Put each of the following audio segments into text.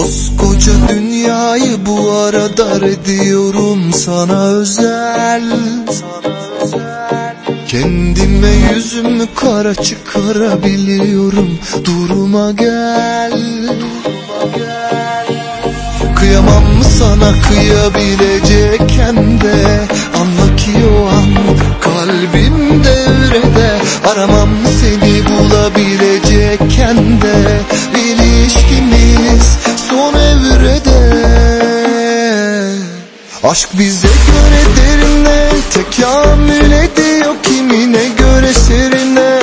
Koskoca dünyayı bu arada ediyorum sana özel. Kendime yüzümü kara çıkarabiliyorum. Duruma gel. Kıyamam mı sana kıyabilecekken de. Anla ki o an kalbim devrede. Aramam seni Aşk bize göre derine Tekamül ediyor kimine göre serine.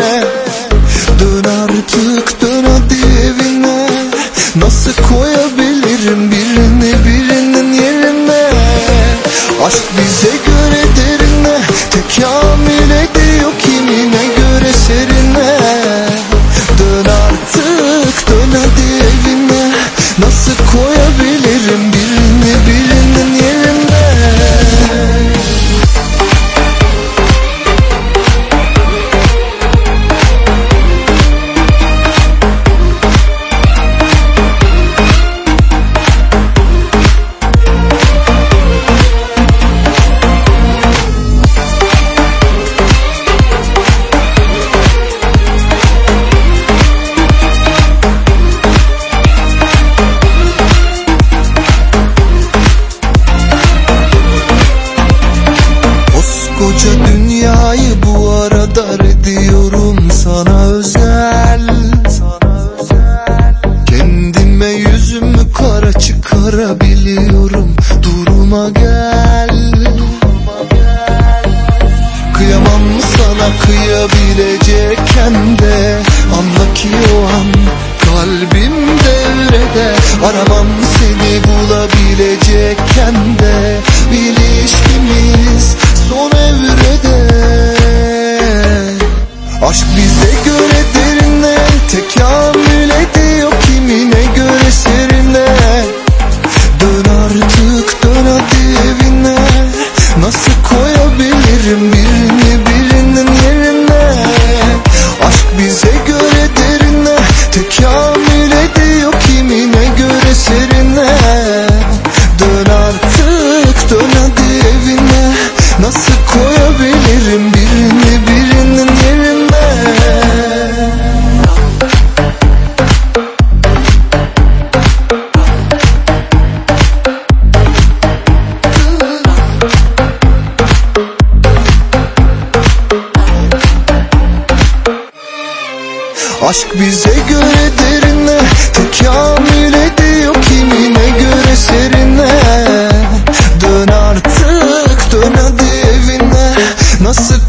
Dön artık dön hadi evine. Nasıl koyabilirim birini birinin yerine? Aşk bize göre derine Tekamül ediyor kimine göre serine. Dön artık dön hadi evine. Nasıl koyabilirim Duruma gel Kıyamam sana kıyabilecekken de. Anla ki o an kalbim devrede Aramam seni bulabilecekken de. İlişkimiz son evrede. Aşk bize göre derine Aşk bize göre derine Tekamül ediyor kimine göre serine. Dön artık dön hadi evine. Nasıl